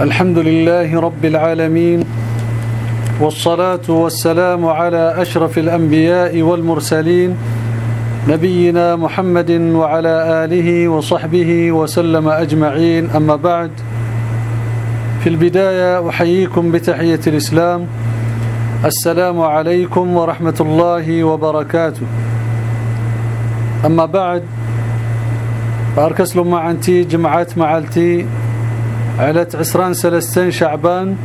الحمد لله رب العالمين والصلاة والسلام على أشرف الأنبياء والمرسلين نبينا محمد وعلى آله وصحبه وسلم أجمعين أما بعد. في البداية أحييكم بتحية الإسلام. السلام عليكم ورحمة الله وبركاته. أما بعد باركس مع أنتي جمعات معلتي علت عسران سلستين شعبان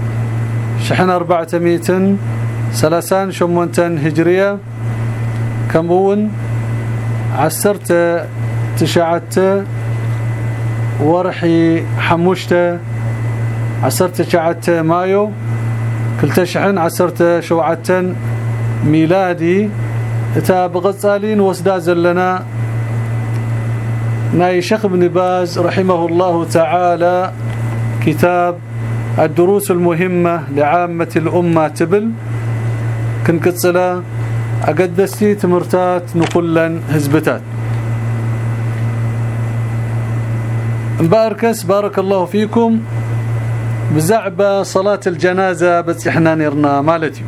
شحن أربعة ميتن سلسان شمونتن هجرية كمون عسرت تشعت ورحي حموشت عسرت شعت مايو كلتا شحن عسرت شوعتن ميلادي. إتا بغصالين وسدا زلنا. ناي شيخ ابن باز رحمه الله تعالى. كتاب الدروس المهمة لعامة الأمة تبل. كنكتصلا أقدستي تمرتات نقلا هزبتات. مباركس بارك الله فيكم. بزعبة صلاة الجنازة بس إحنا نرنا مالتي.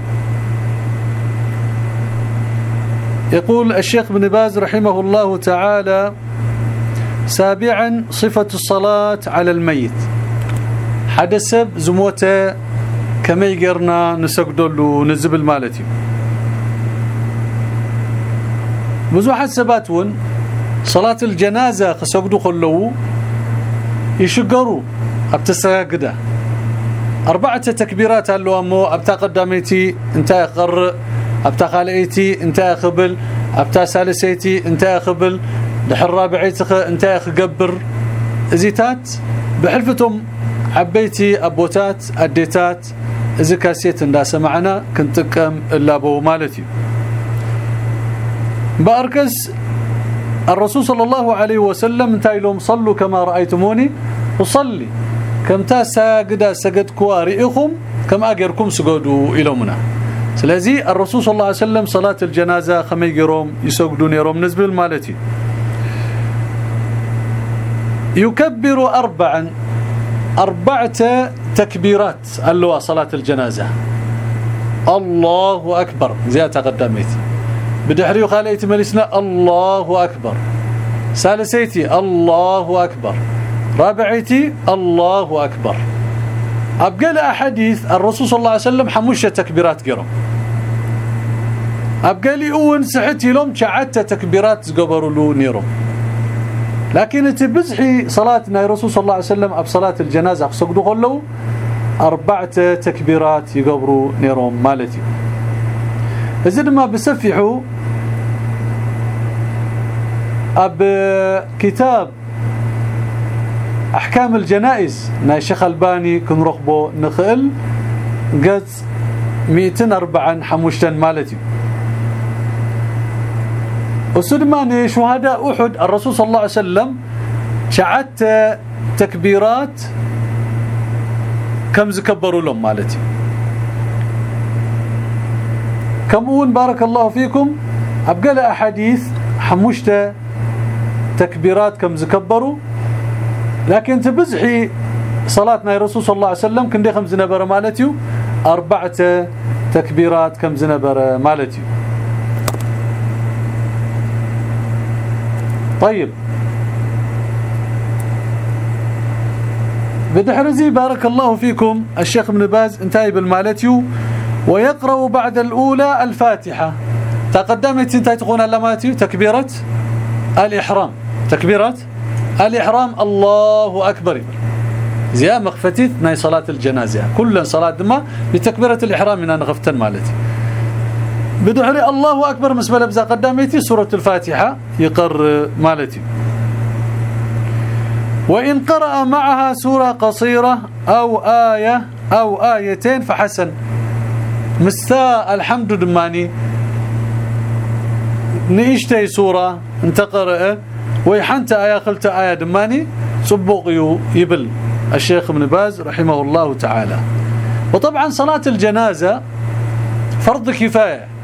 يقول الشيخ ابن باز رحمه الله تعالى سابعا صفة الصلاة على الميت. حدث سب زموته كما يقرنا نسجدلو نزبل مالتي بزوحات سباتون صلاة الجنازة خسجدوا خلو يشقروا ابتسجده أربعة تكبيرات اللو أمو أبتا قداميتي انت يقر أبتا خالئيتي انت يخبل أبتا سالسيتي انت يخبل دحر رابعيتك انت يخقبر زيتات بحلفتهم عبيتي أبوتات أديتات إذا كاسيت سمعنا كنتقم إلا بو مالتي. باركز الرسول صلى الله عليه وسلم لهم صلوا كما رأيتموني أصلي. كم تاسجد سجد كوارئكم كما اجركم سجدوا إلى سلازي الرسول صلى الله عليه وسلم صلاة الجنازة خميجروم يسجدون يروم نزبل مالتي. يكبر أربعا. أربعة تكبيرات اللي صلاة الجنازة. الله أكبر. زيادة قدمت بدحري خاليت ملسنا الله أكبر. ثالثيتي الله أكبر. رابعيتي. الله أكبر. أبقى أحاديث الرسول صلى الله عليه وسلم حموشة تكبيرات قرم أبقى لي أون سحتي لهم شعدت تكبيرات قبروا له نيرو لكن تبزحي صلاتنا الرسول صلى الله عليه وسلم أب صلاة الجنازة. سجدوا خلو أربعة تكبيرات يقبروا نيروم مالتي. إذا ما بسفحوا أب كتاب أحكام الجنائز. نا شيخ ألباني كن رخبو نخل قد 204 حموشتن مالتي. وسلمان شهداء أحد. الرسول صلى الله عليه وسلم شعت تكبيرات كم زكبروا لهم مالتي. كمون بارك الله فيكم. أبقى أحاديث حمشت تكبيرات كم زكبروا. لكن تبزحي صلاتنا الرسول صلى الله عليه وسلم كندي خمس نبره مالتي اربعه تكبيرات كم زنبرة مالتي. طيب. بدحرزي بارك الله فيكم. الشيخ ابن باز انتهي بالمالتيو. ويقرأ بعد الأولى الفاتحة. تقدمت انتهي تقول اللماتيو تكبيرة الإحرام. تكبيرة الإحرام. الله أكبر. زي مخفتيت ناي صلاة الجنازة. كل صلاة دما بتكبيرة الإحرام من أنا غفتن مالتي بدحري الله أكبر مسبله بزا قداميتي سورة الفاتحة يقر مالتي. وإن قرأ معها سورة قصيرة أو آية أو آيتين فحسن. مستا الحمد دماني. نيشتي سورة انت قرأ ويحنت آية قلت آية دماني. صبوق يبل. الشيخ ابن باز رحمه الله تعالى. وطبعا صلاة الجنازة فرض كفاية.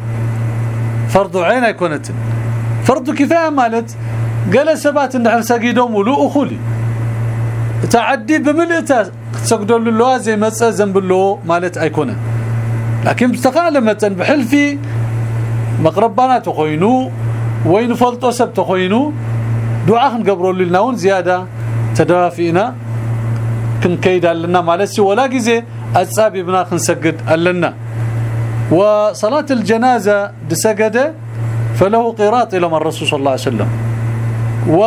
فرض عين يكونت فرض كفاية مالت. قال سبات ان ساقيدهم ولو أخولي. تعدي بملئته تسجدوا له زي مسا ذنب له مالت ايكونه لكن بتقال متن بحلفي. مقربنا تخوينو وين فلطو سب تخوينو دعاء نقبروا لنا ون زيادة. تدافينا كن كيد لنا مالتي ولا غزي اصابي بنا خنسجد لنا وصلاة الجنازة دسجده فله قراط إلى الرسول صلى الله عليه وسلم. و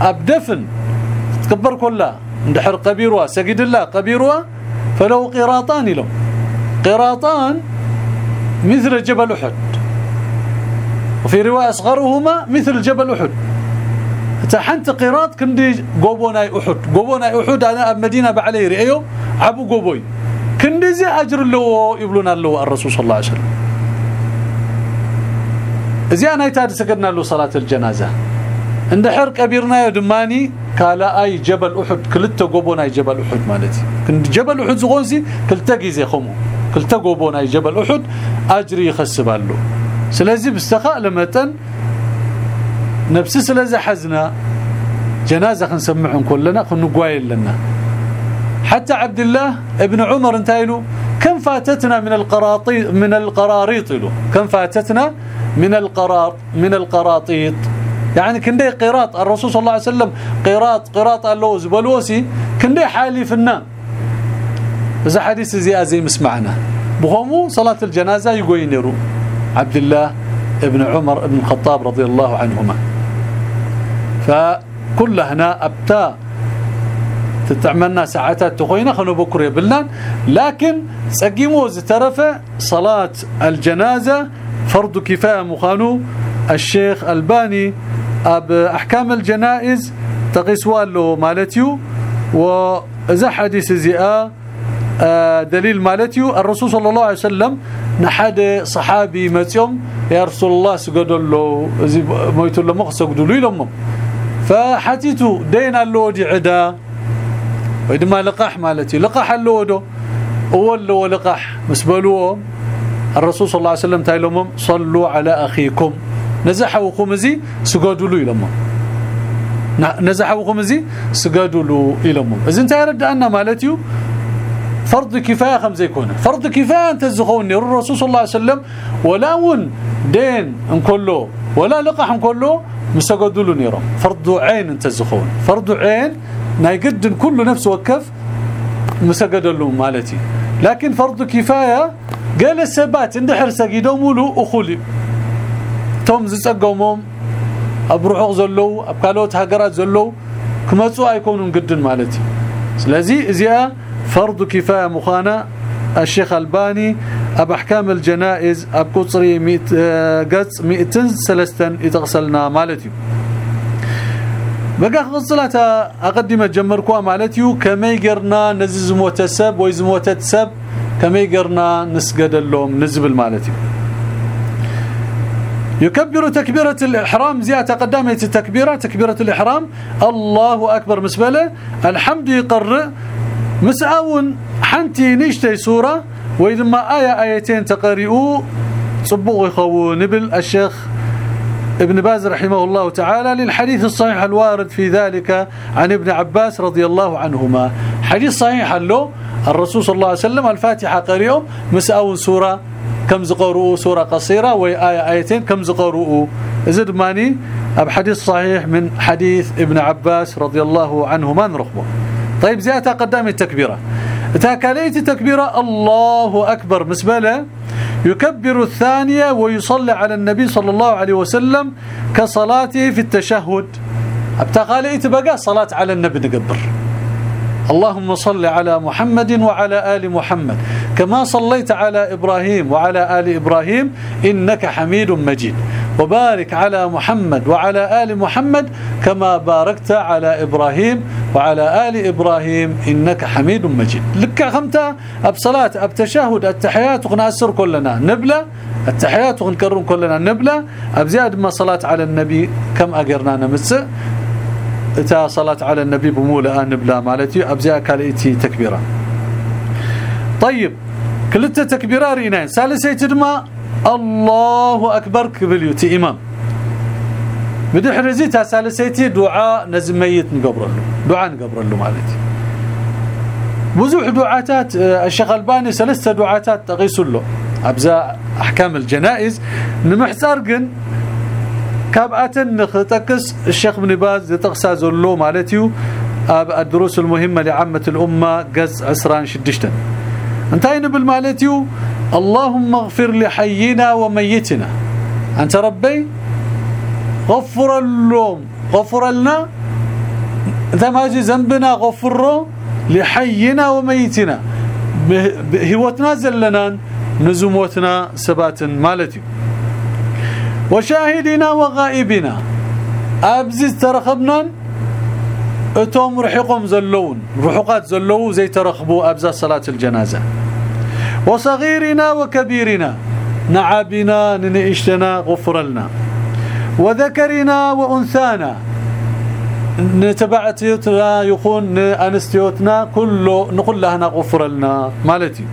أبدفن تكبر كلها اندحر قبيرها سجد الله قبيرها فله قراطان له قراطان مثل جبل أحد. وفي رواية أصغرهما مثل جبل أحد. تحنت قراط كندي قوبوناي أحد. قوبوناي أحد أنا مدينة بعلي ريو عبو قوبوي. كندي زي اجر له يبلون له الرسول صلى الله عليه وسلم زي أنا يتاد سكدنا له صلاه الجنازه عند حرق كبيرنا دماني قال اي جبل احد كلته قوبوناي جبل احد مالتي كند جبل احد زغونسي كلته غيزي خمو كلته قوبوناي جبل احد اجري يخسبالو سلازي بستخاء لمتن نفس سلازي حزنا جنازه خنسمعهم كلنا خنقوايل لنا حتى عبد الله ابن عمر انتايلو كم فاتتنا من القراطيط من القراريط له كم فاتتنا من القرار من القراطيط؟ يعني كندي قراط الرسول صلى الله عليه وسلم قراط قراط اللوز بلوسي كندي حالي في النام اذا حديث زي زي مسمعنا بهمو صلاة الجنازة يقوينرو عبد الله ابن عمر ابن الخطاب رضي الله عنهما. فكل هنا ابتا تتعملنا ساعات تخوينا خنو بكرة يبلنا لكن سقيمو زترفة صلاة الجنازة فرض كفاية مخانو الشيخ ألباني أب أحكام الجنائز تقيس له مالتيو. وإذا حديث زئا دليل مالتيو. الرسول صلى الله عليه وسلم نحد صحابي متيوم يا رسول الله سجدوا له زي مويتوا له سجدوا له لهم فحتيتو دين له دي عدا. ويدما لقاح مالتي لقاح له ودو اول لقاح مسبلوه الرسول صلى الله عليه وسلم تايلهم صلوا على اخيكم نزحوا خمزي سجدوا له لهم نزحوا خمزي سجدوا له لهم اذا انت يرد ان مالتيو فرض كفايه خمسه يكون فرض كفايه انت زخوني الرسول صلى الله عليه وسلم ولا ون دين ان كله ولا لقح ان كله مسجدوا له نيرهم فرض عين انت زخون فرض عين نايقد كل نفس وكف مسجد له مالتي لكن فرض كفايه قال السبات اندحر سجدوا مولو اخولي توم زصقومهم ابروحو زلو ابكالوت هاجرات زلو كمصو ايكونون قدن مالتي سلازي ازيا فرض كفايه مخانا الشيخ الباني اب احكام الجنائز اب قصري 100 قص 203 يتغسلنا مالتي بقى قصلتا أقدم جمركوا مالتي كما يقرنا نزز موتسب ويز موتسب كما يقرنا نسجد لهم نزبل مالتي يكبر تكبيرة الإحرام زيادة قدامة التكبيرة تكبيرة الإحرام. الله أكبر مسبلة. الحمد يقرئ مسعون حنتي نشتي سورة. وإذا ما آية آيتين تقرئوا صبغوا يخوون نبل الشيخ ابن باز رحمه الله تعالى للحديث الصحيح الوارد في ذلك عن ابن عباس رضي الله عنهما. حديث صحيح له. الرسول صلى الله عليه وسلم الفاتحة قريهم مسعون سورة كم زقرؤوا سورة قصيرة وآية آيتين كم زقرؤوا زد ماني؟ بحديث صحيح من حديث ابن عباس رضي الله عنهما نرخبه طيب زيادة قدام التكبيرة. تاكليت التكبيرة الله أكبر. مسبلة يكبر الثانية ويصلي على النبي صلى الله عليه وسلم كصلاته في التشهد. ابتقاليت بقى صلاة على النبي نقبر. اللهم صل على محمد وعلى آل محمد. كما صليت على إبراهيم وعلى آل إبراهيم إنك حميد مجيد. وبارك على محمد وعلى آل محمد كما باركت على إبراهيم وعلى آل إبراهيم إنك حميد مجيد. لك خمتا بصلاة بتشهد التحيات ونأسر كلنا. نبلة التحيات ونكرم كلنا. نبلة أبزياد ما صلاة على النبي كم أقرنا نمس؟ إتا صلاة على النبي بمولا نبلا مالتي ابزا كاليتي تكبيرة. طيب كلتا تكبيرة رينين. ثالثه دما الله أكبر كبليوتي إمام. بدحر زيتا ثالثه دعاء نزميت نقبر له دعاء نقبر له مالتي بزوح دعاتات آه، الشيخ ألباني ثلاثة دعاتات تقيس له. ابزا أحكام الجنائز. نمحصرقن كاباتن نختكس الشيخ ابن باز يتقسى زلو مالتيو آب الدروس المهمة لعامة الأمة قز عسران شدشتن. انتهي نبل مالتيو اللهم اغفر لحينا وميتنا. أنت ربي؟ غفر اللوم. غفر لنا؟ انت ما جي ذنبنا غفره لحينا وميتنا. هوتنا زلنا نزموتنا سبات مالتي. وشاهدنا وغائبنا. أبزز ترخبنا. أتوم رحقهم زلون. رحقات زلو زي ترخبوا ابزا صلاة الجنازة. وصغيرنا وكبيرنا نعابنا ننئشتنا غفر لنا وذكرنا وأنثانا نتبعتنا يكون انستيوتنا كله نقول لها غفر لنا مالتي؟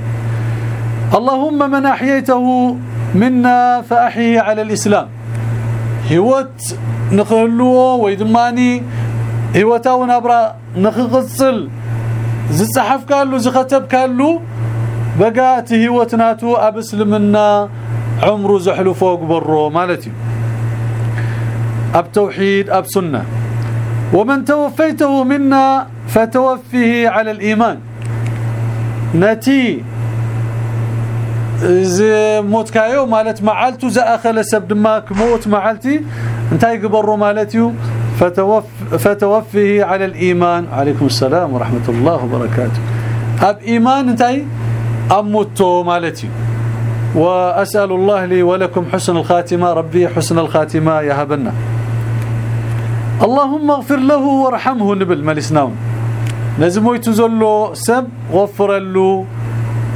اللهم من أحييته منا فاحيه على الإسلام. هوت نخلوه ويدماني هوتاو نبرا نخقصل زصحف كالو زختب كالو بقات هوتناتو ابسلمنا عمره زحلو فوق برو مالتي اب توحيد اب سنه ومن توفيته منا فتوفيه على الإيمان نتي زي موت كايو مالت معالتو زا اخل سب دماك موت معالتي انتي قبروا مالتيو فتوف فتوفيه على الإيمان عليكم السلام ورحمة الله وبركاته اب ايمان انتي اموتو مالتي وأسأل الله لي ولكم حسن الخاتمة ربي حسن الخاتمة يهبنا اللهم اغفر له وارحمه نبل مالسناون لازم يتزلو سب غفر له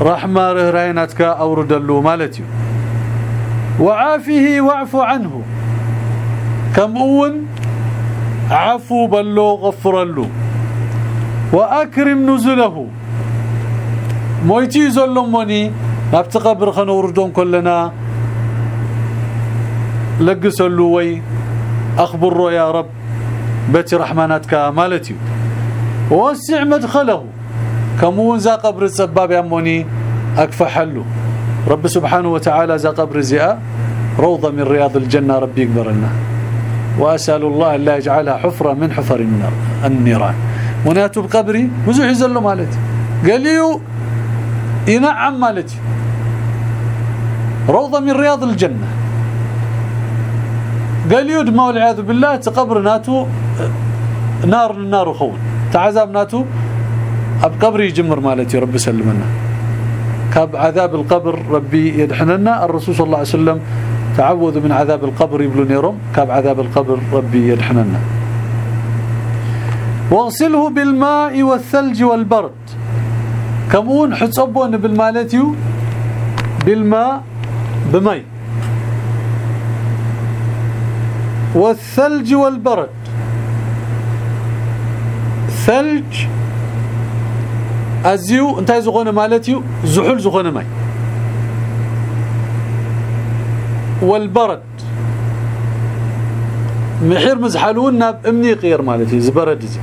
رحمة رهينتك اورد له مالتي وعافه واعف عنه. كم أون؟ عفو بلو غفر له وأكرم نزله. مويتي زلموني نبت قبر خنوردون كلنا. لقسلو وي اخبره يا رب بيت رحماناتك مالتي. ووسع مدخله. كمون ذا قبر السباب يموني اكفح له رب سبحانه وتعالى ذا قبر زئاء روضة من رياض الجنة ربي يقبر لنا. وأسأل الله ألا يجعلها حفرة من حفر النار النيران. وناتو بقبري وزو يزلوا مالتي. قال لي ينعم مالتي. روضة من رياض الجنة. قال يود ما والعياذ بالله تقبر ناتو نار النار خون تعذاب ناتو أب قبر يجمر مالتي رب سلمنا كاب عذاب القبر ربي يدحننا. الرسول صلى الله عليه وسلم تعوذ من عذاب القبر يبلو نيرم كاب عذاب القبر ربي يدحننا. واغسله بالماء والثلج والبرد. كمون حصبون بالمالتيو بالماء بمي. والثلج والبرد. ثلج أزيو انتي زغونه مالتيو زحل زغونه ماي. والبرد. محير مزحلون ناب امني غير مالتي زبرد زي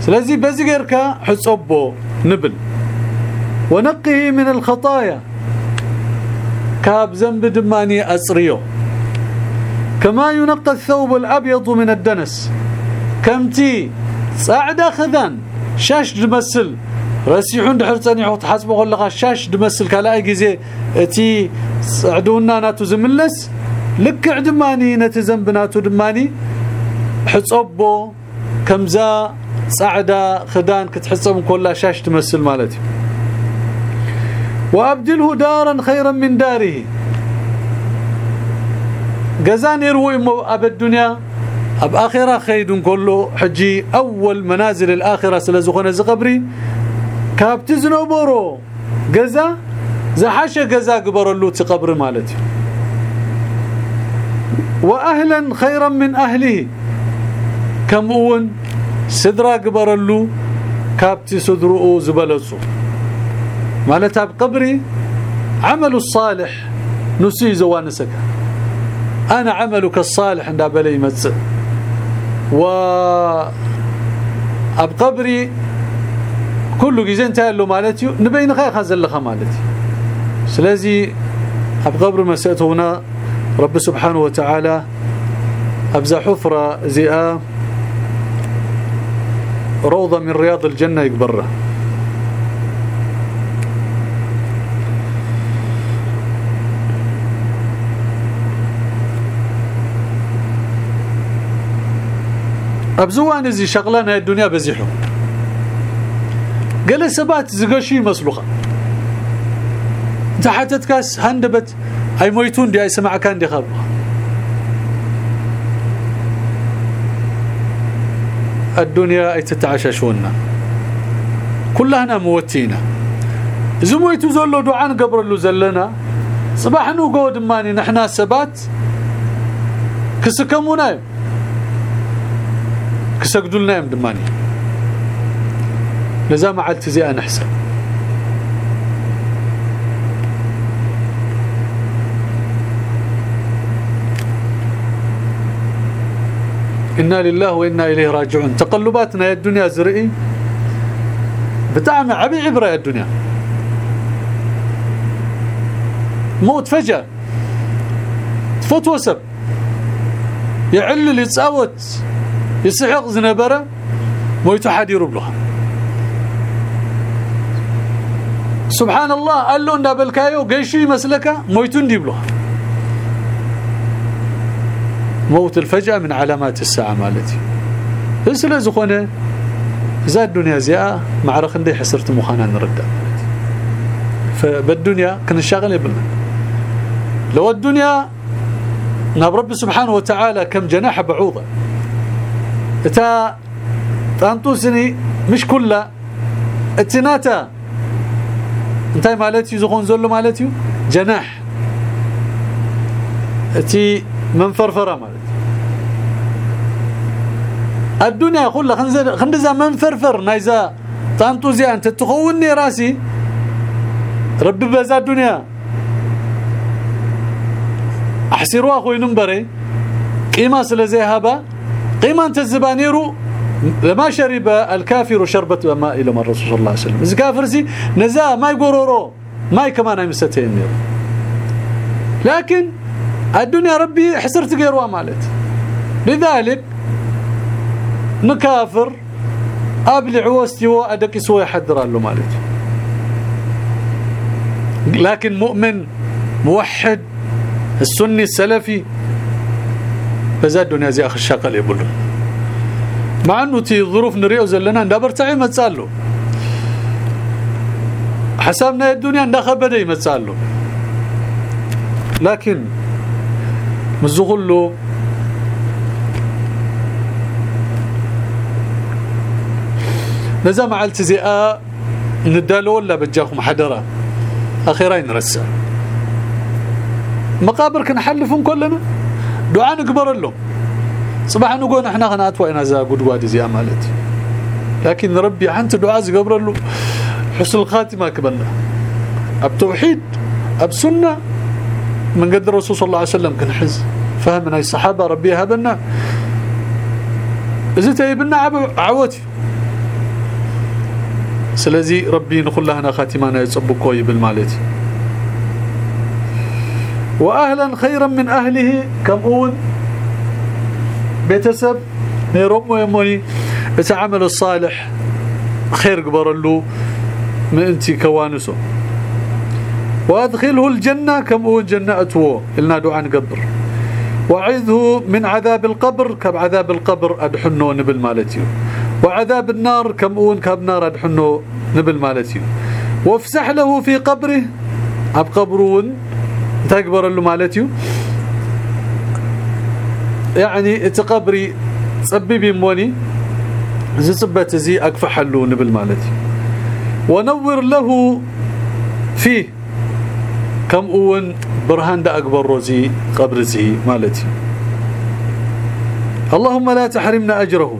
سلازي بزي حصبو نبل. ونقه من الخطايا. كاب ذنب دماني اصريو كما ينقى الثوب الأبيض من الدنس. كمتي صعد خذان. شاش دمسل. رسيحون دحر صنيحو تحسبو خلقا شاش دمسل. كلاي غزي اتي صعدونا ناتو زملس لك عدماني نتزنبناتو دماني حصبو كمزا صعدا خدان كتحصب كلها شاش تمثل مالتي وأبدله دارا خيرا من داره. جزان يروي أب الدنيا أب آخرة خيد كله. حجي أول منازل الآخرة سلازخونه زقبري. كابت زنبرو جزا زحش جزا قبرلو تقبر مالتي. واهلا خيرا من أهله. كم أون سدرا قبرلو كابتي صدرو زبلصو مالتها بقبري عمل الصالح نسي زوانسك. أنا عملك الصالح عند بلي متس و اب قبري كل جزء انتهى له مالتي نبين خير خزل لها مالتي. سلازي اب قبر مسأت هنا رب سبحانه وتعالى أبزا حفرة زئا روضة من رياض الجنة يكبره أبزوان ازي شغلان هاي الدنيا بزيحو. قال سبات زقشي مسلوخه انت حتى تكاس هندبت هاي مويتون دي هاي سمع كان دي خبره الدنيا اي تتعششونا. كلنا موتينا. زمويتو زلو دعاء قبر له زلنا صباح نو قود ماني نحنا سبات كسكمونا كسجدوا لنا دماني. لذا ما عدت زي أنا أحسن. إنا لله وإنا إليه راجعون. تقلباتنا يا الدنيا زرئي. بتعمل عبي عبرة يا الدنيا. موت فجأة. تفوت وسب. يعل اللي يتصاوت يسحق زنبره مويتو حد يربلها سبحان الله قال له ان بالكايو قيشي مسلك مويتو نديبلها موت الفجأة من علامات الساعة مالتي. اسلا زخونه؟ زاد الدنيا زياء معرخ ندي حسرت مخانا نرد فبالدنيا كان الشاغل يبلنا لو الدنيا ناب رب سبحانه وتعالى كم جناح بعوضة. تا تانطوسني مش كلها اتناتا انتي مالتي زغون زلو مالتي؟ جناح. إتي من فرفرة مالتي. الدنيا كلها خنزر خندزا من فرفر. نايزا تانطوزي أنت تخوني راسي. ربي بزا الدنيا. أحسروا أخوي نمبري. قيمة سلازي هبا قيمة الزبانيرو لما شرب الكافر شربة ماء إلى الرسول صلى الله عليه وسلم. إذا كافر سي نزا ما يقرروا ما كمان يمستين لكن الدنيا ربي حسرت غيروا مالت. لذلك نكافر ابلع وستي وادك سوى يحضر له مالت. لكن مؤمن موحد السني السلفي بزاد الدنيا زي اخ الشاقل يقول مع انه تي ظروف نريو زلنا ندبر تعي متصالو حسابنا الدنيا ندخبده يمتصالو لكن مزغلو نزا مع التزئاء ندالو ولا بجاكم حدرة أخيرا نرسى مقابر كنحلفهم كلنا دعاء نقبر له صباح نقول إحنا قنات وين ذا قدواد زي مالتي لكن ربي أنت دعاء قبر له حسن الخاتمة كبلنا التوحيد بسنه من قد الرسول صلى الله عليه وسلم كان حز. فهمنا الصحابه ربي هبنا. إذا تيبنا عوتي سلازي ربي نقول لنا خاتمانا يصبكوا بالمالتي. واهلا خيرا من أهله. كمون بيتسب. نيرم ويموني. بتعمل الصالح خير قبر له من أنت كوانسه وأدخله الجنة. كمون جنته لنا دعاء قبر. وعذه من عذاب القبر. كعذاب القبر ادحنو نبل مالتي وعذاب النار. كمون كبنار ادحنو نبل مالتي وافسح له في قبره. أب قبرون تكبر له مالتيو؟ يعني تقبري صبيبي موني زي صبت زي أكفح له نبل مالتي ونور له فيه كم أون برهان ده أكبر روزي قبر زي مالتي اللهم لا تحرمنا أجره.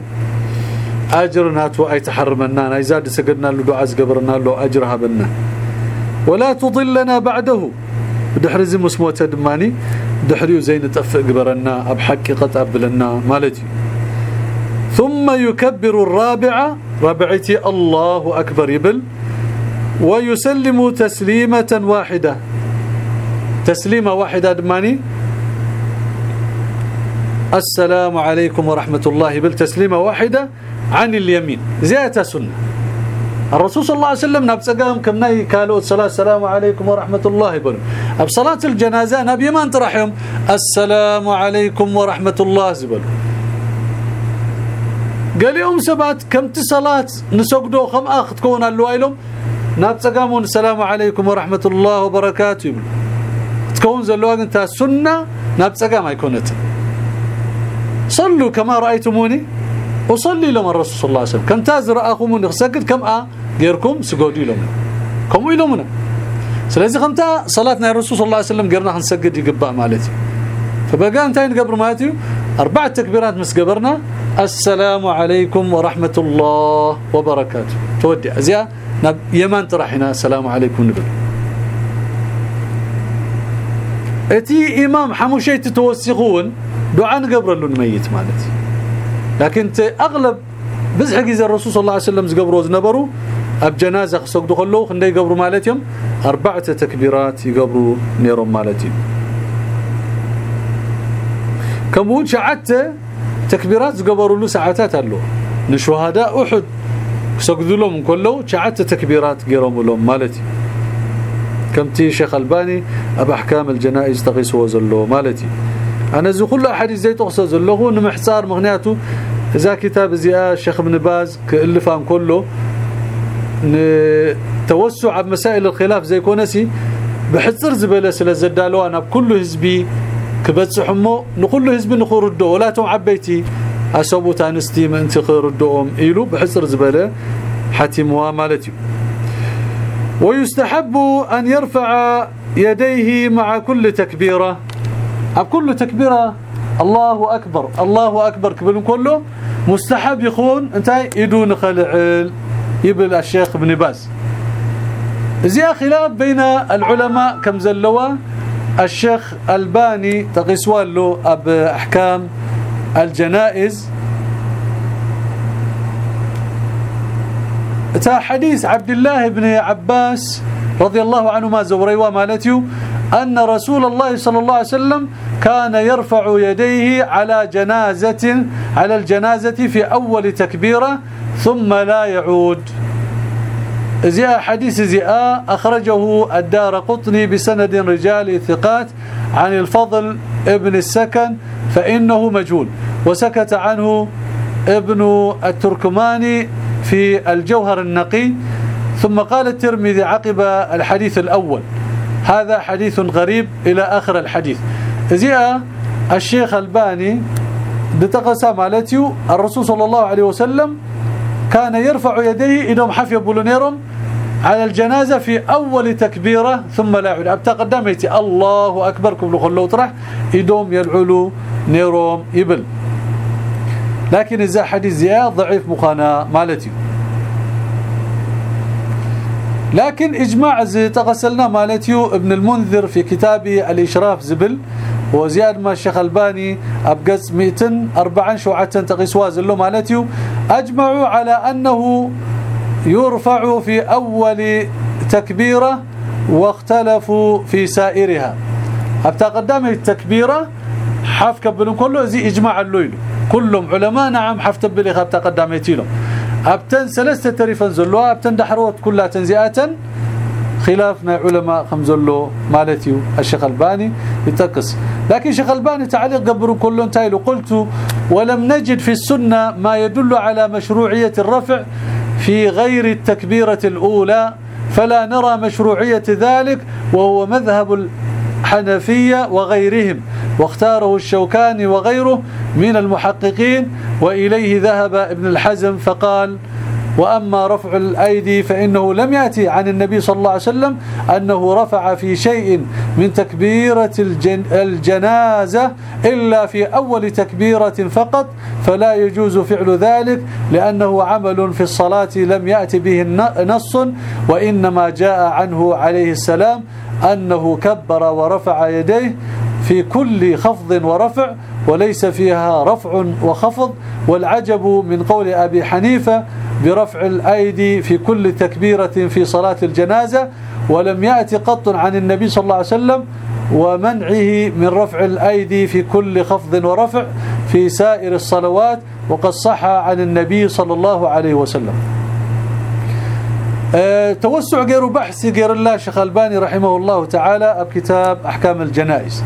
اجرنا تو اي تحرمنا اذا سجدنا له دعاء قبرنا له اجرها بنا ولا تضلنا بعده. دحر زي مسموته دماني دحريو زين تفق قبرنا اب حقيقه ابلنا مالتي ثم يكبر الرابعه ربعتي الله أكبر يبل ويسلم تسليمة واحدة. تسليمة واحدة دماني السلام عليكم ورحمة الله بالتسليمة واحدة عن اليمين. زيادة سنة. الرسول صلى الله عليه وسلم نبصقهم كم ناي قالوا السلام عليكم ورحمة الله يقولوا بصلاه الجنازة نبي ما ترحم السلام عليكم ورحمة الله يقولوا قال يوم سبات كم تصلات نسجدوا خم اخ تكون اللوايلهم نبصقهم السلام عليكم ورحمة الله وبركاته يقولوا تكون زلوا انت سنة نبصقهم يكونت صلوا كما رأيتموني. وصلي لهم الرسول صلى الله عليه وسلم. كم تازر اخوم نسجد كم آه غيركم سجودوا لهم كم يلومنا سلازي خمتا صلاتنا الرسول صلى الله عليه وسلم قرنا نسجد يقبأ مالتي. فبقى انتي نقبر مالتي أربع تكبيرات مسقبرنا السلام عليكم ورحمة الله وبركاته. تودي. ازيا يمان ترحنا السلام عليكم نبل إتي إمام حموشيت توسخون دعاء نقبر له الميت مالتي. لكن أغلب بزح جيز الرسول صلى الله عليه وسلم زقبروا زنبروا أب جنازة خسقدوا خلو خندي يقبروا مالتهم أربعة تكبيرات يقبروا مالتي كمون شعت تكبيرات زقبروا له ساعات له نشهداء أحد سجدوا لهم كله شعت تكبيرات غيرهم لهم مالتي كمتي شيخ ألباني أب أحكام الجنائز تقيس وزلو مالتي أنا زي كل أحد زي تقصد زلو نمحصار مغنياته إذا كتاب زي الشيخ ابن باز كألفان كله توسع بمسائل الخلاف زي كونسي بحصر زبله سلا زدالو أنا بكل حزبي كبصحمو نقول حزب نخردو ولا توم عبيتي اسبو تانستي من انت خردوهم إيلو بحصر زبله حتموا مالتي ويستحب أن يرفع يديه مع كل تكبيرة. بكل تكبيرة الله أكبر الله أكبر كبل كله مستحب يخون انت يدون خلعل يبل الشيخ ابن باز. زي خلاف بين العلماء كم زلوا الشيخ ألباني تقيسوان له أب أحكام الجنائز. تا حديث عبد الله بن عباس رضي الله عنهما زوريوا مالتيو أن رسول الله صلى الله عليه وسلم كان يرفع يديه على جنازة على الجنازة في أول تكبيرة ثم لا يعود. زياء حديث زياء أخرجه الدار قطني بسند رجال ثقات عن الفضل ابن السكن فإنه مجهول. وسكت عنه ابن التركماني في الجوهر النقي. ثم قال الترمذي عقب الحديث الأول. هذا حديث غريب إلى آخر الحديث. زي الشيخ الباني بتقسى مالتيو الرسول صلى الله عليه وسلم كان يرفع يديه إنهم حفي بولونيرهم على الجنازة في أول تكبيرة ثم لا يعود. أبتا قداميتي الله أكبر كبلو خلو طرح إدوم يلعلو نيروم يبل. لكن إذا حديث زياد ضعيف مخانا مالتي. لكن إجماع زي تغسلنا مالتيو ابن المنذر في كتابه الإشراف زبل وزياد ما الشيخ ألباني أبقز 240 شوعة تقيسوا له مالتيو أجمعوا على أنه يرفع في أول تكبيرة واختلفوا في سائرها. أبتا قدام التكبيرة حاف كبلون كله زي إجماع الليل. كلهم علماء نعم حاف تبلي خاب تقدميتي لهم أبتن ثلاثة تريفن زلوا أبتن دحروت كلها تنزئه خلافنا علماء خمزلو مالتيو الشيخ الباني يتقص لكن الشيخ الباني تعليق قبروا كلهم تايلو. قلت ولم نجد في السنة ما يدل على مشروعية الرفع في غير التكبيرة الأولى فلا نرى مشروعية ذلك وهو مذهب الحنفية وغيرهم. واختاره الشوكاني وغيره من المحققين وإليه ذهب ابن الحزم فقال وأما رفع الأيدي فإنه لم يأتي عن النبي صلى الله عليه وسلم أنه رفع في شيء من تكبيرة الجن الجنازة إلا في أول تكبيرة فقط فلا يجوز فعل ذلك لأنه عمل في الصلاة لم يأتي به نص وإنما جاء عنه عليه السلام أنه كبر ورفع يديه في كل خفض ورفع وليس فيها رفع وخفض والعجب من قول أبي حنيفة برفع الأيدي في كل تكبيرة في صلاة الجنازة ولم يأتي قط عن النبي صلى الله عليه وسلم ومنعه من رفع الأيدي في كل خفض ورفع في سائر الصلوات وقد صح عن النبي صلى الله عليه وسلم. أه توسع غير بحث غير الله شيخ ألباني رحمه الله تعالى بكتاب أحكام الجنائز.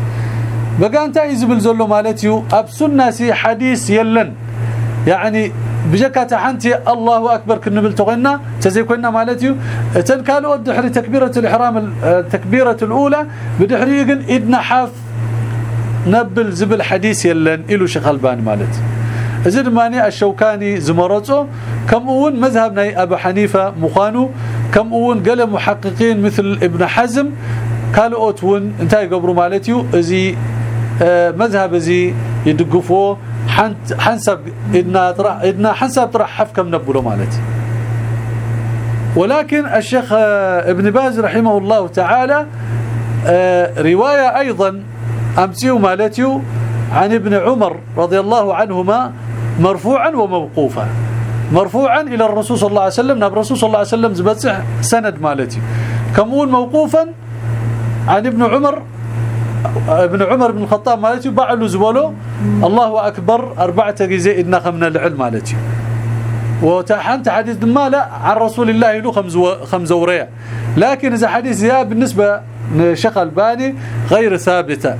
بقى أنت يزبل زلو مالتيو أب سنة حديث يلن. يعني بجكه حنتي الله أكبر كنبل تغنى تزي كنا مالتي تن قالوا دحري تكبيرة الإحرام التكبيره الأولى بدحري إدنا حاف نبل زبل حديث يلن إلو شيخ ألباني مالتي. زد ماني الشوكاني زمرصو كم أون مذهب ناي أبو حنيفة مخانو كم أون قال محققين مثل ابن حزم قالوا اوتون انتي قبروا مالتيو أزي آه مذهب أزي يدقفوه حنسب إدنا إدنا حنسب طرح حف كم نبلو مالتي. ولكن الشيخ ابن باز رحمه الله تعالى رواية أيضا أمسيو مالتيو عن ابن عمر رضي الله عنهما مرفوعا وموقوفا. مرفوعا إلى الرسول صلى الله عليه وسلم. نبي الرسول صلى الله عليه وسلم زبصح سند مالتي. كمون موقوفا عن ابن عمر ابن عمر بن الخطاب مالتي بعلو زبلو الله أكبر أربعة غزي إدنا خمنا العلم مالتي. وتحنت حديث ما لا عن رسول الله له خمس خمس وريا لكن إذا حديث يا بالنسبة لشيخ ألباني غير ثابتة.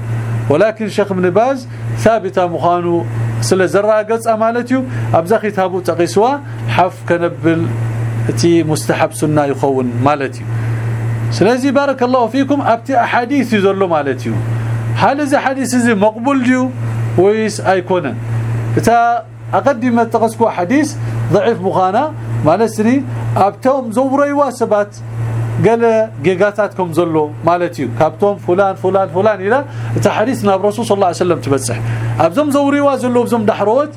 ولكن شيخ ابن باز ثابتة مخانو. سلا زرا قص مالتي. ابزخي تابو تقيسوا. حف كنبل تي مستحب سنة يخون مالتي. سلازي بارك الله فيكم. أبتي أحاديث يزلوا مالتي. هل إذا حديث زي مقبول جو ويس ايكونا تا أقدم تقسكو حديث ضعيف مخانا. مالسني أبتهم زوري واسبات. قال جيجاتاتكم زلو. مالتي كابتوم فلان فلان فلان إلى. تا حديثنا برسول صلى الله عليه وسلم تبصح أبزم زوري وازلو بزم دحروت.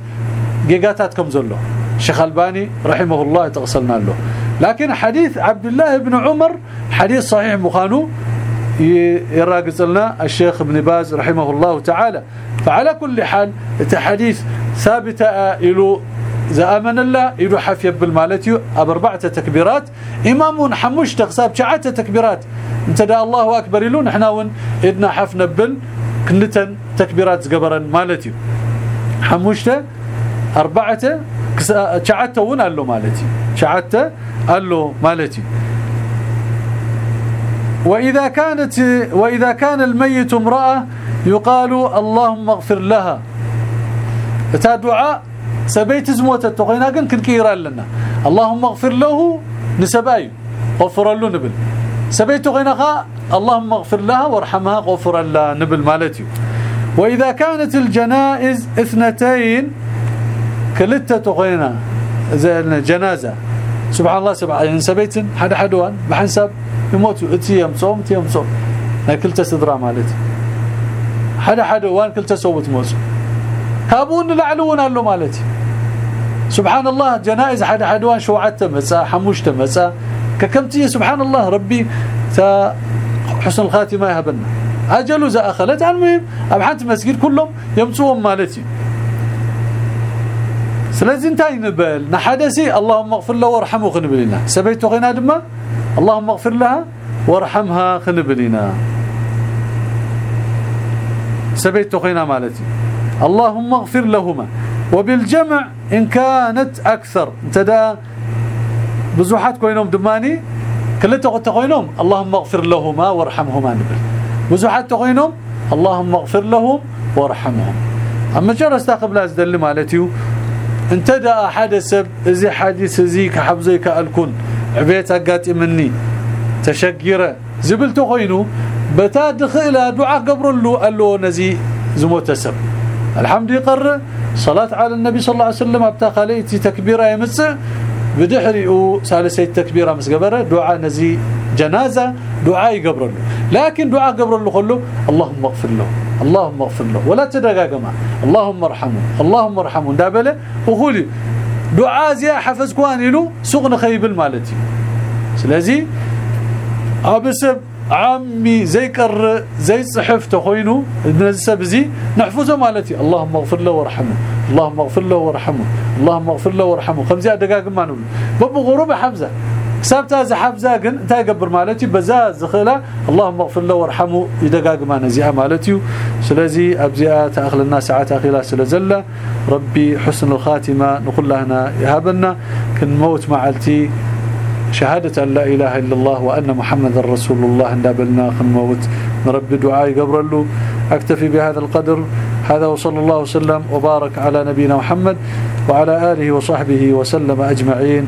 جيجاتاتكم زلو. شيخ ألباني رحمه الله تغسلنا له. لكن حديث عبد الله بن عمر حديث صحيح مخانو. يراقص لنا الشيخ ابن باز رحمه الله تعالى. فعلى كل حال التحديث ثابته إلى زامن الله إلى حفيه بالمالتي أربعة تكبيرات. امام حموش تقصاب شعات تكبيرات. انت دا الله أكبر يلون إحنا ون إدنا حف نبل كلتن تكبيرات قبرا مالتي. حموشته أربعة شعات ون قال له مالتي. شعات قال له مالتي. وإذا كانت وإذا كان الميت امرأة يقال اللهم اغفر لها. دعاء سبيت زموت تقينا كن كيرا لنا. اللهم اغفر له نسباي غفر له نبل. سبيت غينها اللهم اغفر لها وارحمها غفر لها نبل مالتي وإذا كانت الجنائز اثنتين كلتا تغينا زي جنازة. سبحان الله سبحان الله سبيت حد حدوان بحسب يموتوا اتيام صوم تيام صوم كل تسدرا مالتي حدا حدا وان كل تسوت موت كابون لعلون له مالتي سبحان الله جنائز حدا حدوان شوعته مسا حموشته مسا ككمتي سبحان الله ربي حسن الخاتمه يهبنا اجلوا ذا اخلت المهم ابحث مسجد كلهم يمصوهم مالتي سلازم انتي نبل نحدثي اللهم اغفر له وارحمه خنبلنا سبيت غنا دما اللهم اغفر لها وارحمها خنبلنا سبيت قينا مالتي اللهم اغفر لهما وبالجمع إن كانت أكثر انتدا بزوحات كوينهم دماني كلتا قلت كوينهم اللهم اغفر لهما وارحمهما نبل بزوحات كوينهم اللهم اغفر لهم وارحمهم اما جرى استقبل ازدل مالتي انتدى حدث زي حديث زي كحبزي كالكون عبيت اقاتي مني تشقيره زبلت خوينو بتا دخل دعاء قبر له قال له نزي زموت سب الحمد يقر صلاه على النبي صلى الله عليه وسلم ابتا خليتي تكبيره يمس بدحري ثالثه تكبيره مسقبره دعاء نزي جنازه دعاء قبر له لكن دعاء قبر له كله اللهم اغفر له اللهم اغفر له. ولا تدقاقما اللهم ارحمه. اللهم ارحمه. دابله وخولي دعاء زي حفظ كوان له سغن خيب المالتي. سلازي أبسب عمي زي قر زي صحف تخوينو نزسب زي نحفظه مالتي. اللهم اغفر له وارحمه. اللهم اغفر له وارحمه. اللهم اغفر له وارحمه. خمسة دقائق ما نقول. بابو غروب حمزة. حسابتها زحاب زاقن انت قبر مالتي بزا زخله اللهم اغفر له وارحمه يدقاق ما نزيها مالتي سلازي ابزيا تأخل الناس ساعات أخيرا سلازله ربي حسن الخاتمة نقول لهنا يهبنا كن موت معلتي. شهادة أن لا إله إلا الله وأن محمد رسول الله ندابلنا خن موت. نربي دعاء قبر له أكتفي بهذا القدر. هذا وصلى الله وسلم وبارك على نبينا محمد وعلى آله وصحبه وسلم أجمعين.